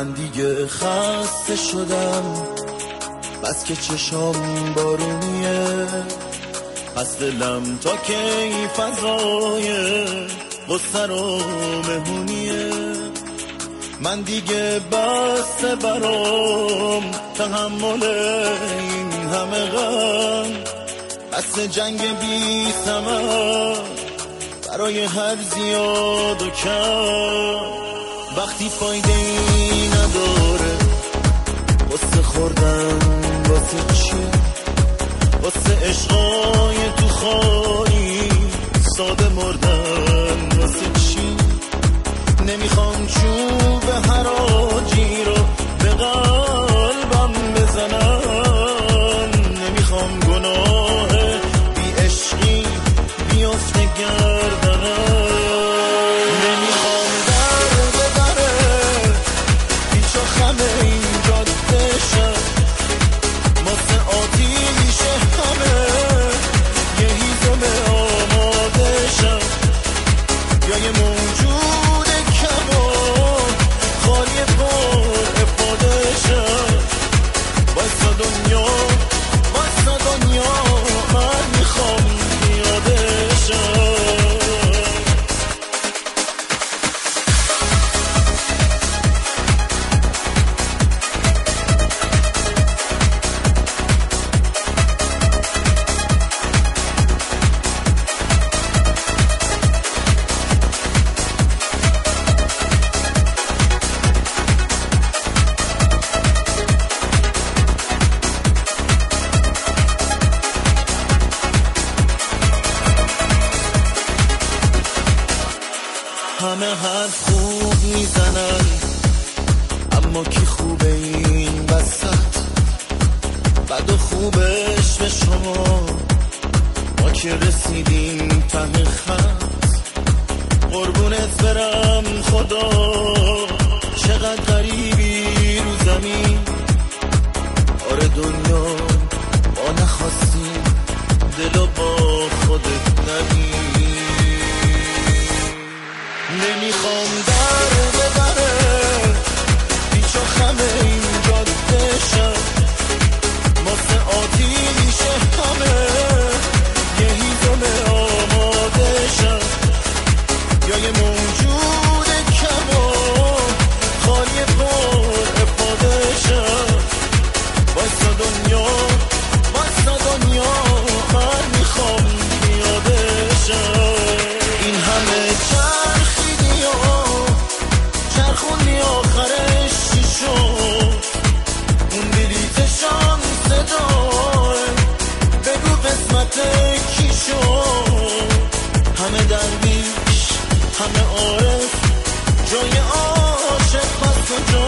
من دیگه خسته شدم. بس که چشام بارونیه. پس دلم تا کی فضای بستر و مهونیه من دیگه بس برام. تحمل این همه غم. بس جنگ بی برای هر زیاد و کم. وقتی فایده ای نداره واسه خوردن واسه چی؟ واسه عشقای تو خواهی ساده مردن واسه چی؟ نمی‌خوام چوب tenemos. حرف خوب می‌زنن. اما کی خوبه این وسط؟ بد و خوبش به شما. ما که رسیدیم ته خط. قربونت برم خدا. چقدر غریبی رو زمین. آره دنیا با نخواستی دل با خودت نبین. نمی‌خوام در ببره. پیچ و خمه این جاده شد ماسه آتیش همه کی شد همه درویش همه عارف جای عاشق پس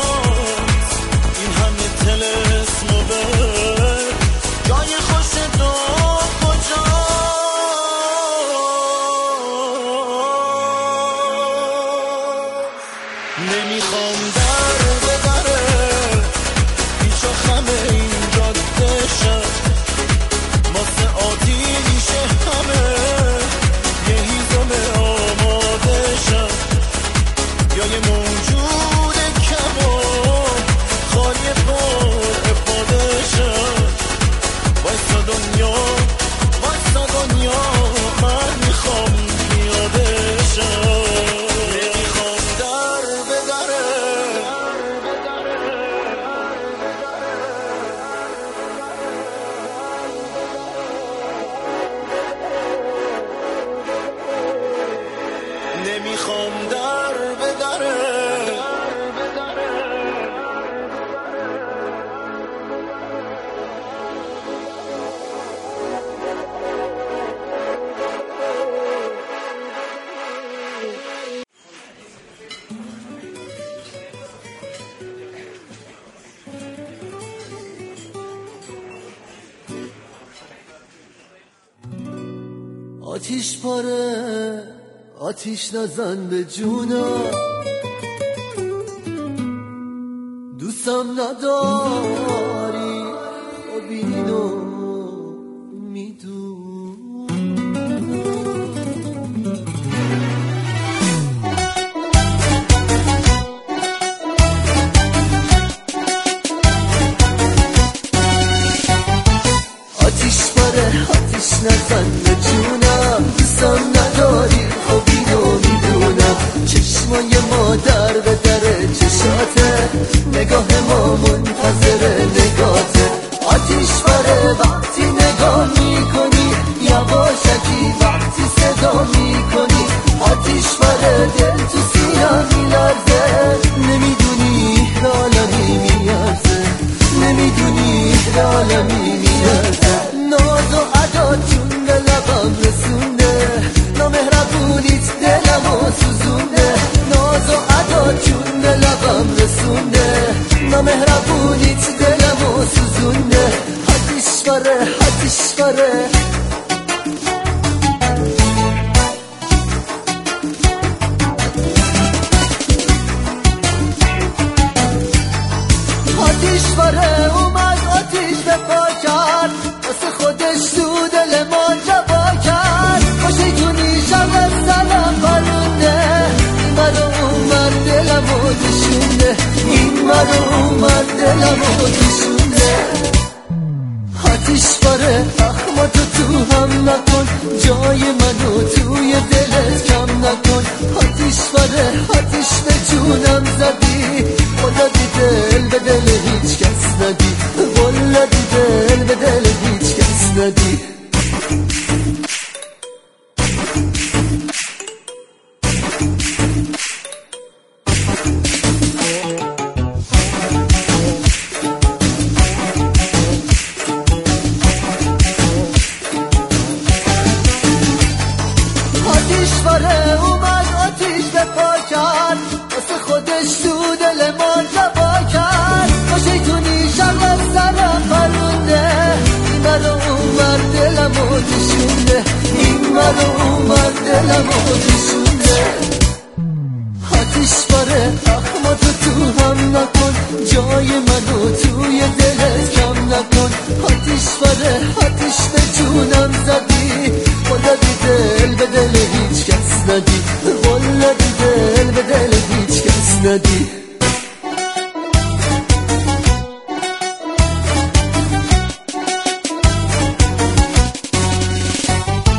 آتیش پاره آتیش نزن به جونا. دوستم نداری خب اینو میدون. آتیش پاره آتیش نزن به جونم ما در به در چشاته نگاه ما منتظر نگاته آتیش پاره وقتی نگاه می‌کنی یواشکی وقتی صدا می‌کنی. آتیش پاره دل تو سینم میلرزه نمی‌دونی عالمی میارزه. نمی‌دونی عالمی چون به لبم رسونده نامهربونیت دلمو سوزونده حدیش بره حدیش بره اخماتو تو هم نکن. جای منو توی دلت کم نکن. آتیش باره آتیش به جونم زدی. خدا دل به دل هیچ باره اومد آتیش به پا کرد. خودش تو دل ما جبا کرد. با شیطونی شغل سرم پرونده این مرا اومد دلم و دشونده این مرا اومد دلم و دشونده آتیش باره اخماتو تو هم نکن. جای منو توی دلت کم نکن آتیش باره آتیش به جونم زدی. خدا دل به دل هیچ کس ندی. والله دل به دل هیچ کس ندی.